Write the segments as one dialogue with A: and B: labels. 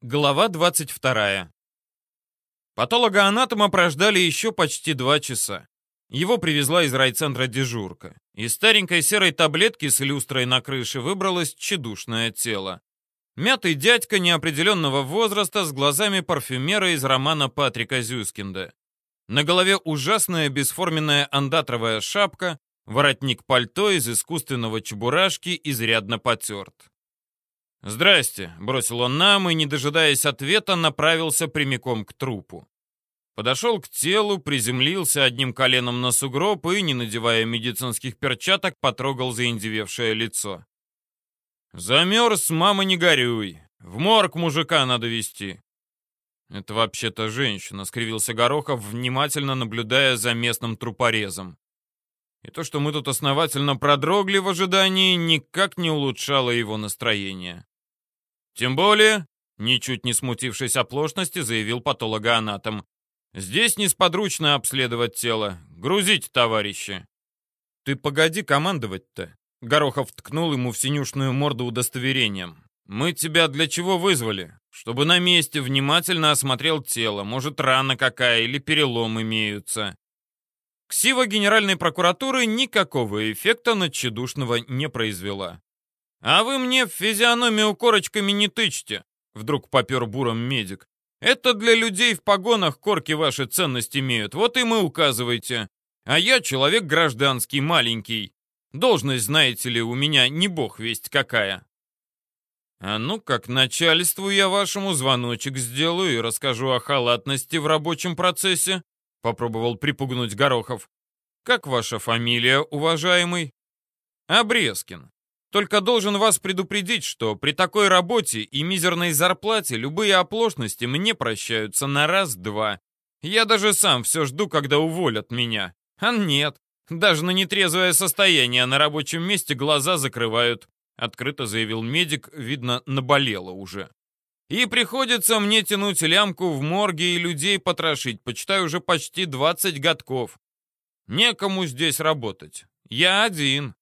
A: Глава 22. Патологоанатома прождали еще почти два часа. Его привезла из райцентра дежурка. Из старенькой серой таблетки с люстрой на крыше выбралось тщедушное тело. Мятый дядька неопределенного возраста с глазами парфюмера из романа Патрика Зюскинда. На голове ужасная бесформенная андатровая шапка, воротник пальто из искусственного чебурашки изрядно потерт. «Здрасте», — бросил он нам и, не дожидаясь ответа, направился прямиком к трупу. Подошел к телу, приземлился одним коленом на сугроб и, не надевая медицинских перчаток, потрогал заиндевевшее лицо. «Замерз, мама, не горюй. В морг мужика надо вести». «Это вообще-то женщина», — скривился Горохов, внимательно наблюдая за местным трупорезом. И то, что мы тут основательно продрогли в ожидании, никак не улучшало его настроение. Тем более, ничуть не смутившись оплошности, заявил патологоанатом. Здесь несподручно обследовать тело. Грузить, товарищи. Ты погоди командовать-то. Горохов ткнул ему в синюшную морду удостоверением. Мы тебя для чего вызвали? Чтобы на месте внимательно осмотрел тело. Может, рана какая или перелом имеются. Ксива Генеральной прокуратуры никакого эффекта на тщедушного не произвела. «А вы мне в физиономию корочками не тычьте!» Вдруг попер буром медик. «Это для людей в погонах корки ваши ценность имеют, вот и мы указывайте. А я человек гражданский, маленький. Должность, знаете ли, у меня не бог весть какая». «А ну, как начальству я вашему звоночек сделаю и расскажу о халатности в рабочем процессе», попробовал припугнуть Горохов. «Как ваша фамилия, уважаемый?» «Обрезкин. Только должен вас предупредить, что при такой работе и мизерной зарплате любые оплошности мне прощаются на раз-два. Я даже сам все жду, когда уволят меня. А нет, даже на нетрезвое состояние на рабочем месте глаза закрывают. Открыто заявил медик, видно, наболело уже. И приходится мне тянуть лямку в морге и людей потрошить, почитай уже почти 20 годков. Некому здесь работать. Я один.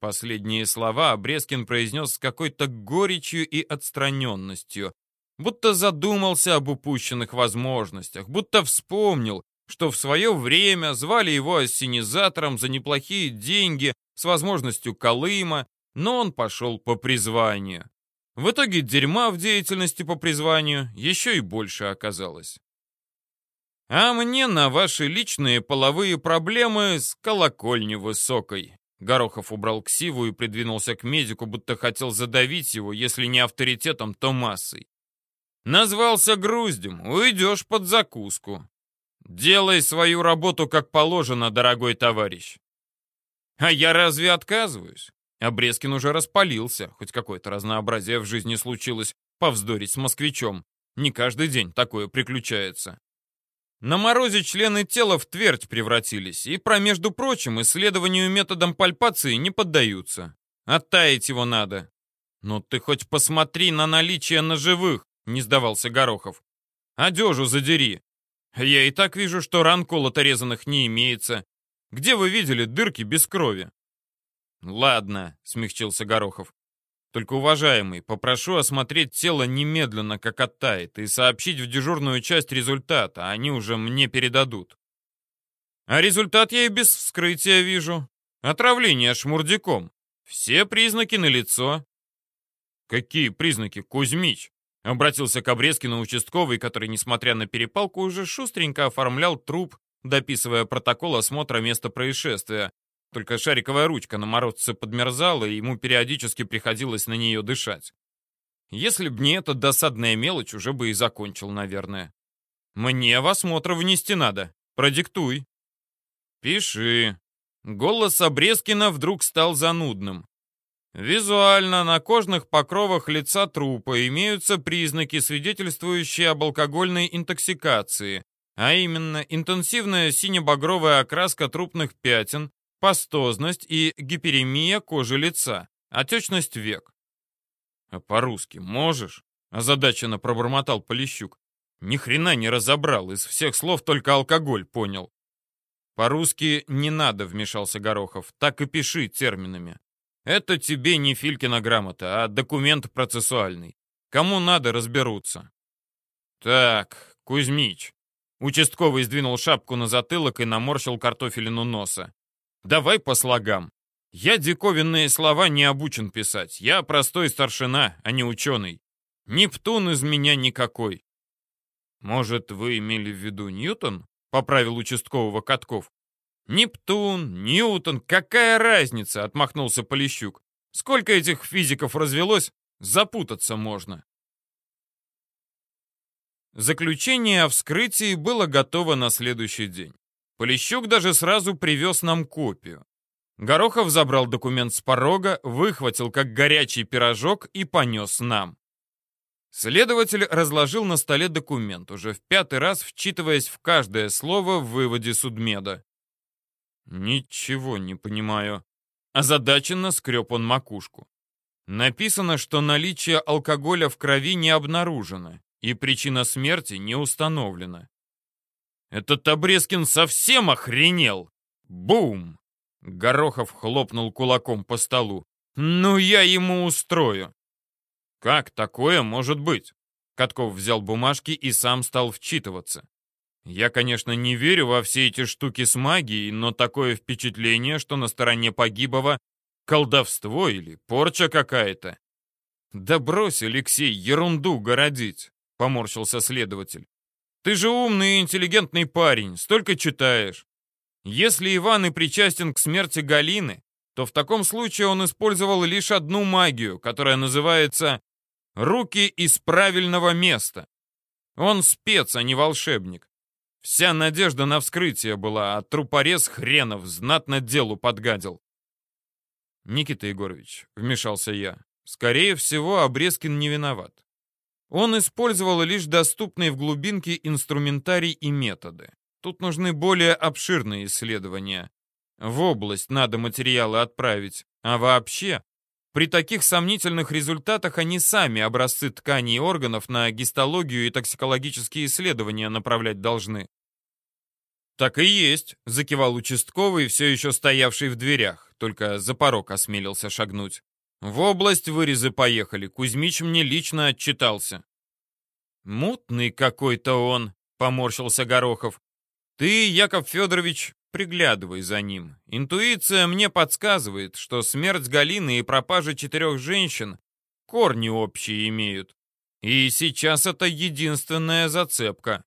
A: Последние слова Обрезкин произнес с какой-то горечью и отстраненностью, будто задумался об упущенных возможностях, будто вспомнил, что в свое время звали его ассенизатором за неплохие деньги с возможностью Колыма, но он пошел по призванию. В итоге дерьма в деятельности по призванию еще и больше оказалось. А мне на ваши личные половые проблемы с колокольни высокой. Горохов убрал ксиву и придвинулся к медику, будто хотел задавить его, если не авторитетом, то массой. Назвался груздем, уйдешь под закуску. Делай свою работу как положено, дорогой товарищ. А я разве отказываюсь? Обрезкин уже распалился, хоть какое-то разнообразие в жизни случилось, повздорить с москвичом. Не каждый день такое приключается. На морозе члены тела в твердь превратились, и, про между прочим, исследованию методом пальпации не поддаются. Оттаять его надо. «Ну ты хоть посмотри на наличие ножевых», — не сдавался Горохов. «Одежу задери. Я и так вижу, что ран колото-резанных не имеется. Где вы видели дырки без крови?» «Ладно», — смягчился Горохов. Только, уважаемый, попрошу осмотреть тело немедленно, как оттает, и сообщить в дежурную часть результат, а они уже мне передадут. А результат я и без вскрытия вижу. Отравление шмурдяком. Все признаки налицо. Какие признаки, Кузьмич? Обратился к Обрезкину участковый, который, несмотря на перепалку, уже шустренько оформлял труп, дописывая протокол осмотра места происшествия, только шариковая ручка на морозце подмерзала, и ему периодически приходилось на нее дышать. Если б не эта досадная мелочь, уже бы и закончил, наверное. Мне в осмотр внести надо. Продиктуй. Пиши. Голос Обрезкина вдруг стал занудным. Визуально на кожных покровах лица трупа имеются признаки, свидетельствующие об алкогольной интоксикации, а именно интенсивная сине-багровая окраска трупных пятен, пастозность и гиперемия кожи лица, отечность век. А по-русски можешь? Озадаченно пробормотал Полищук. Ни хрена не разобрал, из всех слов только алкоголь понял. По-русски не надо, вмешался Горохов, так и пиши терминами. Это тебе не Филькина грамота, а документ процессуальный. Кому надо, разберутся. Так, Кузьмич. Участковый сдвинул шапку на затылок и наморщил картофелину носа. Давай по слогам. Я диковинные слова не обучен писать. Я простой старшина, а не ученый. Нептун из меня никакой. Может, вы имели в виду Ньютон? Поправил участкового Катков. Нептун, Ньютон, какая разница? Отмахнулся Полищук. Сколько этих физиков развелось, запутаться можно. Заключение о вскрытии было готово на следующий день. Полищук даже сразу привез нам копию. Горохов забрал документ с порога, выхватил как горячий пирожок и понес нам. Следователь разложил на столе документ, уже в пятый раз вчитываясь в каждое слово в выводе судмеда. «Ничего не понимаю». Озадаченно скреб он макушку. Написано, что наличие алкоголя в крови не обнаружено, и причина смерти не установлена. «Этот Обрезкин совсем охренел!» Бум! Горохов хлопнул кулаком по столу. «Ну, я ему устрою!» «Как такое может быть?» Катков взял бумажки и сам стал вчитываться. «Я, конечно, не верю во все эти штуки с магией, но такое впечатление, что на стороне погибого колдовство или порча какая-то». «Да брось, Алексей, ерунду городить!» — поморщился следователь. «Ты же умный и интеллигентный парень, столько читаешь. Если Иван и причастен к смерти Галины, то в таком случае он использовал лишь одну магию, которая называется «руки из правильного места». Он спец, а не волшебник. Вся надежда на вскрытие была, а трупорез хренов знатно делу подгадил. «Никита Егорович», — вмешался я, — «скорее всего, Обрезкин не виноват. Он использовал лишь доступные в глубинке инструментарий и методы. Тут нужны более обширные исследования. В область надо материалы отправить. А вообще, при таких сомнительных результатах они сами образцы тканей и органов на гистологию и токсикологические исследования направлять должны. «Так и есть», — закивал участковый, все еще стоявший в дверях, только за порог осмелился шагнуть. «В область вырезы поехали, Кузьмич мне лично отчитался». «Мутный какой-то он», — поморщился Горохов. Ты, Яков Федорович, приглядывай за ним. Интуиция мне подсказывает, что смерть Галины и пропажа четырех женщин корни общие имеют. И сейчас это единственная зацепка.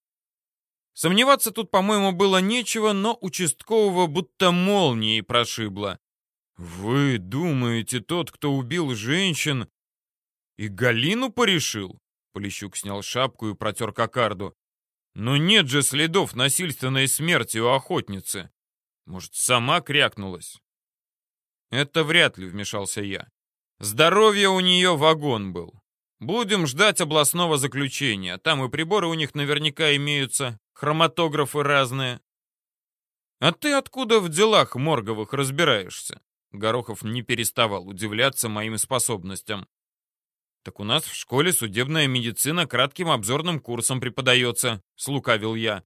A: Сомневаться тут, по-моему, было нечего, но участкового будто молнией прошибло. «Вы думаете, тот, кто убил женщин, и Галину порешил?» Полищук снял шапку и протер кокарду. Но нет же следов насильственной смерти у охотницы. Может, сама крякнулась? Это вряд ли, вмешался я. Здоровье у нее вагон был. Будем ждать областного заключения. Там и приборы у них наверняка имеются, хроматографы разные. А ты откуда в делах морговых разбираешься? Горохов не переставал удивляться моим способностям. «Так у нас в школе судебная медицина кратким обзорным курсом преподается», — слукавил я.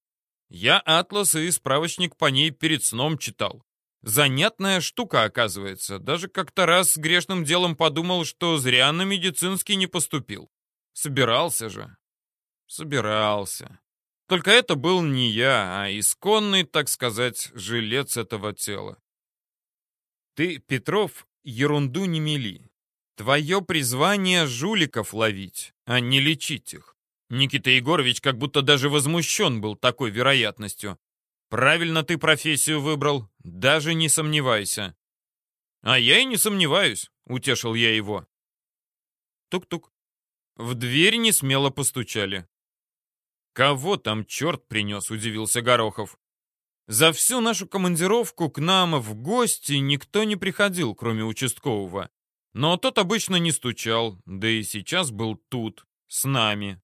A: «Я атлас и справочник по ней перед сном читал. Занятная штука, оказывается. Даже как-то раз с грешным делом подумал, что зря на медицинский не поступил. Собирался же. Собирался. Только это был не я, а исконный, так сказать, жилец этого тела. Ты, Петров, ерунду не мели. Твое призвание жуликов ловить, а не лечить их. Никита Егорович как будто даже возмущен был такой вероятностью. Правильно ты профессию выбрал, даже не сомневайся. А я и не сомневаюсь, утешил я его. Тук-тук. В дверь не смело постучали. «Кого там черт принес?» — удивился Горохов. За всю нашу командировку к нам в гости никто не приходил, кроме участкового. Но тот обычно не стучал, да и сейчас был тут, с нами.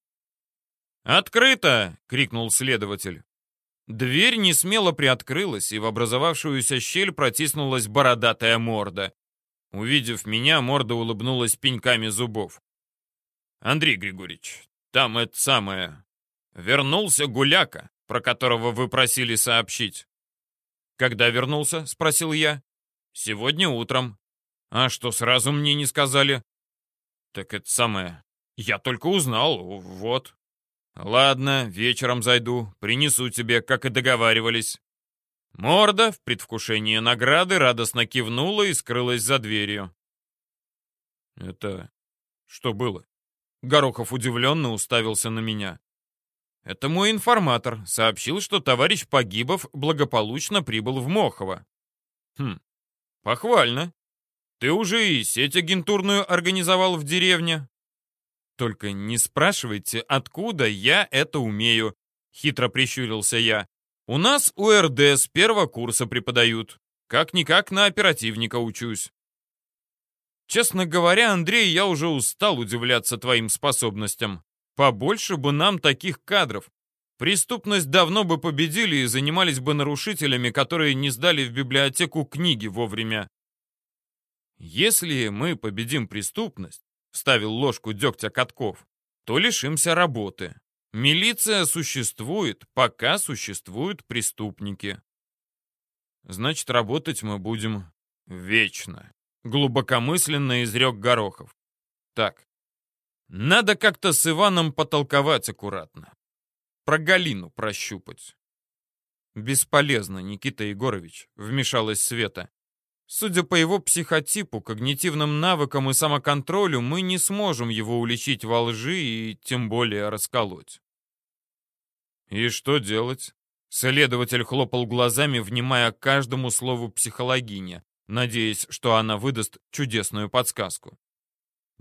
A: «Открыто!» — крикнул следователь. Дверь не смело приоткрылась, и в образовавшуюся щель протиснулась бородатая морда. Увидев меня, морда улыбнулась пеньками зубов. «Андрей Григорьевич, там это самое... Вернулся гуляка, про которого вы просили сообщить». «Когда вернулся?» — спросил я. «Сегодня утром. «А что, сразу мне не сказали?» «Так это самое. Я только узнал, вот. Ладно, вечером зайду, принесу тебе, как и договаривались. Морда в предвкушении награды радостно кивнула и скрылась за дверью. Это что было? Горохов удивленно уставился на меня. Это мой информатор сообщил, что товарищ Погибов благополучно прибыл в Мохово. Хм, похвально. Ты уже и сеть агентурную организовал в деревне? Только не спрашивайте, откуда я это умею, хитро прищурился я. У нас УРД с первого курса преподают. Как-никак на оперативника учусь. Честно говоря, Андрей, я уже устал удивляться твоим способностям. Побольше бы нам таких кадров. Преступность давно бы победили и занимались бы нарушителями, которые не сдали в библиотеку книги вовремя. Если мы победим преступность, вставил ложку дегтя Катков, то лишимся работы. Милиция существует, пока существуют преступники. Значит, работать мы будем вечно. Глубокомысленно изрек Горохов. Так, надо как-то с Иваном потолковать аккуратно. Про Галину прощупать. Бесполезно, Никита Егорович, вмешалась Света. Судя по его психотипу, когнитивным навыкам и самоконтролю, мы не сможем его уличить во лжи и тем более расколоть. «И что делать?» Следователь хлопал глазами, внимая каждому слову психологиня, надеясь, что она выдаст чудесную подсказку.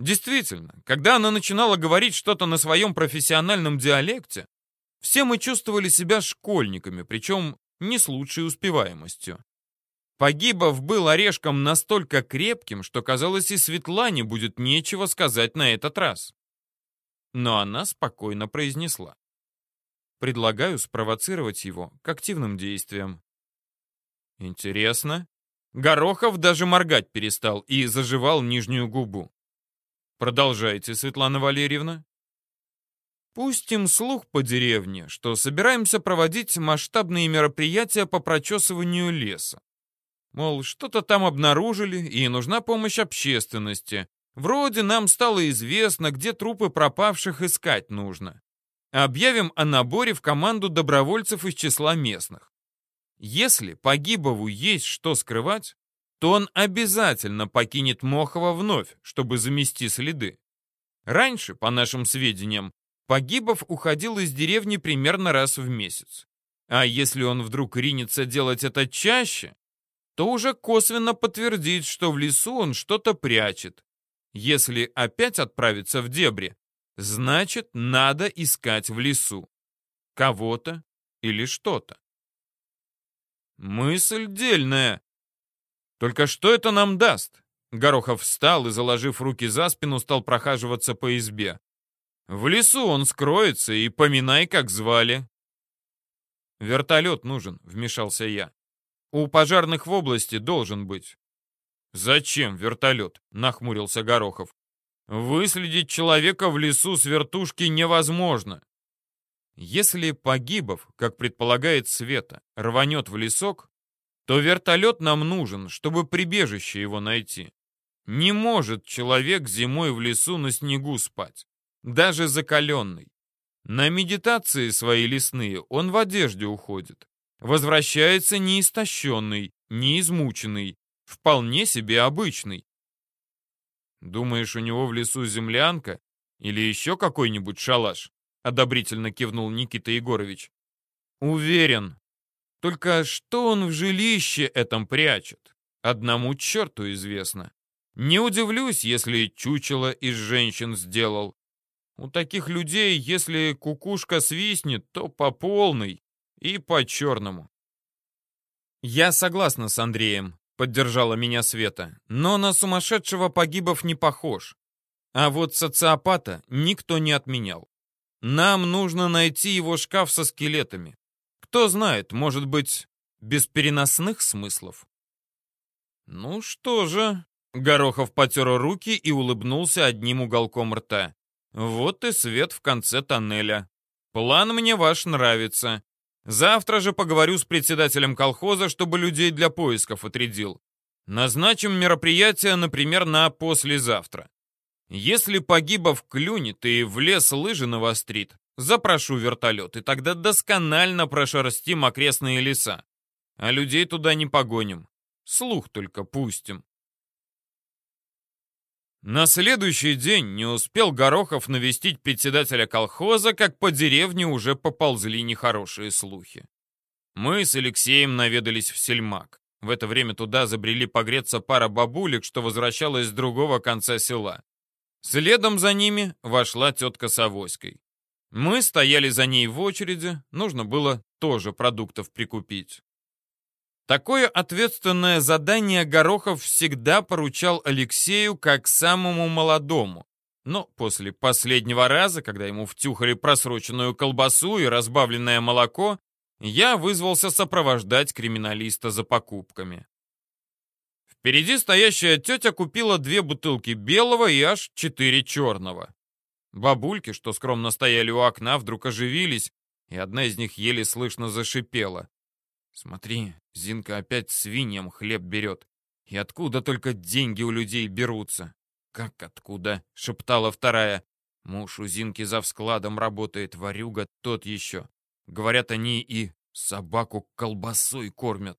A: Действительно, когда она начинала говорить что-то на своем профессиональном диалекте, все мы чувствовали себя школьниками, причем не с лучшей успеваемостью. Погибов был орешком настолько крепким, что, казалось, и Светлане будет нечего сказать на этот раз. Но она спокойно произнесла. Предлагаю спровоцировать его к активным действиям. Интересно. Горохов даже моргать перестал и заживал нижнюю губу. Продолжайте, Светлана Валерьевна. Пустим слух по деревне, что собираемся проводить масштабные мероприятия по прочесыванию леса. Мол, что-то там обнаружили, и нужна помощь общественности. Вроде нам стало известно, где трупы пропавших искать нужно. Объявим о наборе в команду добровольцев из числа местных. Если погибову есть что скрывать, то он обязательно покинет Мохово вновь, чтобы замести следы. Раньше, по нашим сведениям, Погибов уходил из деревни примерно раз в месяц. А если он вдруг ринется делать это чаще, то уже косвенно подтвердит, что в лесу он что-то прячет. Если опять отправится в дебри, Значит, надо искать в лесу. Кого-то или что-то. Мысль дельная. Только что это нам даст? Горохов встал и, заложив руки за спину, стал прохаживаться по избе. В лесу он скроется и поминай, как звали. Вертолет нужен, вмешался я. У пожарных в области должен быть. Зачем вертолет? Нахмурился Горохов. Выследить человека в лесу с вертушки невозможно. Если погибов, как предполагает Света, рванет в лесок, то вертолет нам нужен, чтобы прибежище его найти. Не может человек зимой в лесу на снегу спать, даже закаленный. На медитации свои лесные он в одежде уходит. Возвращается не истощенный, не измученный, вполне себе обычный, «Думаешь, у него в лесу землянка? Или еще какой-нибудь шалаш?» — одобрительно кивнул Никита Егорович. «Уверен. Только что он в жилище этом прячет? Одному черту известно. Не удивлюсь, если чучело из женщин сделал. У таких людей, если кукушка свистнет, то по полной и по черному». «Я согласна с Андреем», поддержала меня Света. Но на сумасшедшего погибов не похож. А вот социопата никто не отменял. Нам нужно найти его шкаф со скелетами. Кто знает, может быть, без переносных смыслов. Ну что же, Горохов потер руки и улыбнулся одним уголком рта. Вот и свет в конце тоннеля. План мне ваш нравится. Завтра же поговорю с председателем колхоза, чтобы людей для поисков отрядил. Назначим мероприятие, например, на послезавтра. Если Погибов клюнет и в лес лыжи навострит, запрошу вертолет, и тогда досконально прошерстим окрестные леса. А людей туда не погоним. Слух только пустим. На следующий день не успел Горохов навестить председателя колхоза, как по деревне уже поползли нехорошие слухи. Мы с Алексеем наведались в сельмак. В это время туда забрели погреться пара бабулек, что возвращалась с другого конца села. Следом за ними вошла тетка с авоськой. Мы стояли за ней в очереди, нужно было тоже продуктов прикупить. Такое ответственное задание Горохов всегда поручал Алексею как самому молодому. Но после последнего раза, когда ему втюхали просроченную колбасу и разбавленное молоко, я вызвался сопровождать криминалиста за покупками. Впереди стоящая тетя купила две бутылки белого и аж четыре черного. Бабульки, что скромно стояли у окна, вдруг оживились, и одна из них еле слышно зашипела. «Смотри, Зинка опять свиньям хлеб берет. И откуда только деньги у людей берутся?» «Как откуда?» — шептала вторая. «Муж у Зинки за вскладом работает, варюга тот еще. Говорят, они и собаку колбасой кормят».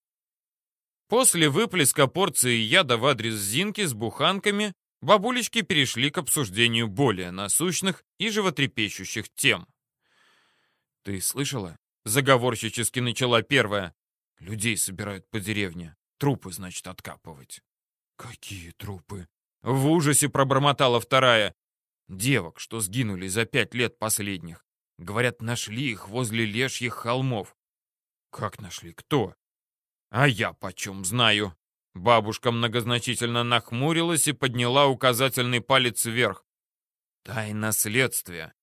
A: После выплеска порции яда в адрес Зинки с буханками бабулечки перешли к обсуждению более насущных и животрепещущих тем. «Ты слышала?» — заговорщически начала первая. Людей собирают по деревне. Трупы, значит, откапывать. Какие трупы? В ужасе пробормотала вторая. Девок, что сгинули за пять лет последних. Говорят, нашли их возле лешьих холмов. Как нашли? Кто? А я почем знаю? Бабушка многозначительно нахмурилась и подняла указательный палец вверх. Тайна следствия.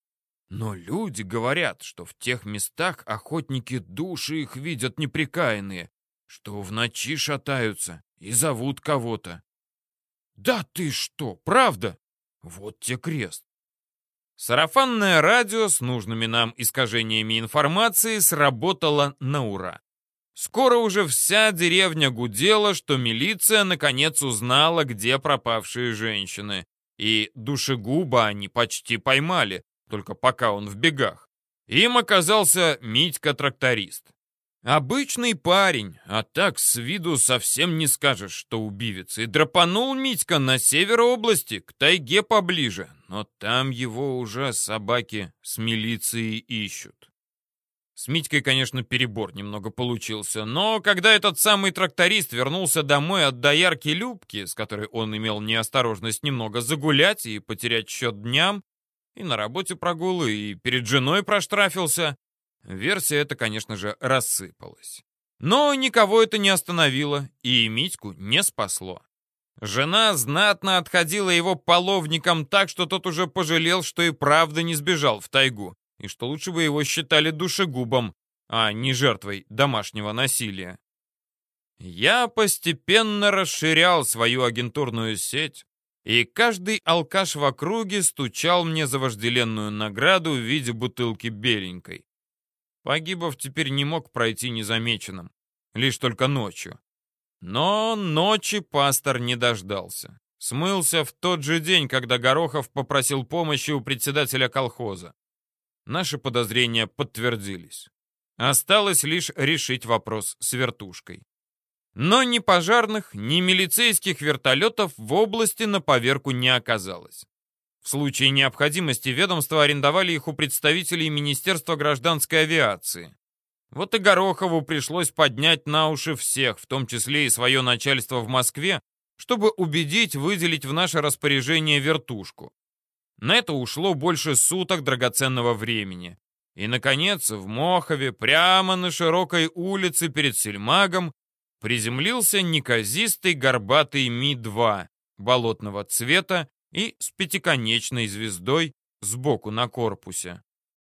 A: Но люди говорят, что в тех местах охотники души их видят неприкаянные, что в ночи шатаются и зовут кого-то. Да ты что, правда? Вот те крест. Сарафанное радио с нужными нам искажениями информации сработало на ура. Скоро уже вся деревня гудела, что милиция наконец узнала, где пропавшие женщины. И душегуба они почти поймали, только пока он в бегах. Им оказался Митька-тракторист. Обычный парень, а так с виду совсем не скажешь, что убивец. И драпанул Митька на север области, к тайге поближе. Но там его уже собаки с милицией ищут. С Митькой, конечно, перебор немного получился, но когда этот самый тракторист вернулся домой от доярки Любки, с которой он имел неосторожность немного загулять и потерять счет дням, и на работе прогулы, и перед женой проштрафился. Версия эта, конечно же, рассыпалась. Но никого это не остановило, и Митьку не спасло. Жена знатно отходила его половником так, что тот уже пожалел, что и правда не сбежал в тайгу, и что лучше бы его считали душегубом, а не жертвой домашнего насилия. Я постепенно расширял свою агентурную сеть, и каждый алкаш в округе стучал мне за вожделенную награду в виде бутылки беленькой. Погибов теперь не мог пройти незамеченным, лишь только ночью. Но ночи пастор не дождался. Смылся в тот же день, когда Горохов попросил помощи у председателя колхоза. Наши подозрения подтвердились. Осталось лишь решить вопрос с вертушкой. Но ни пожарных, ни милицейских вертолетов в области на поверку не оказалось. В случае необходимости ведомства арендовали их у представителей Министерства гражданской авиации. Вот и Горохову пришлось поднять на уши всех, в том числе и свое начальство в Москве, чтобы убедить выделить в наше распоряжение вертушку. На это ушло больше суток драгоценного времени. И, наконец, в Мохове, прямо на широкой улице перед Сельмагом, приземлился неказистый горбатый Ми-2 болотного цвета и с пятиконечной звездой сбоку на корпусе.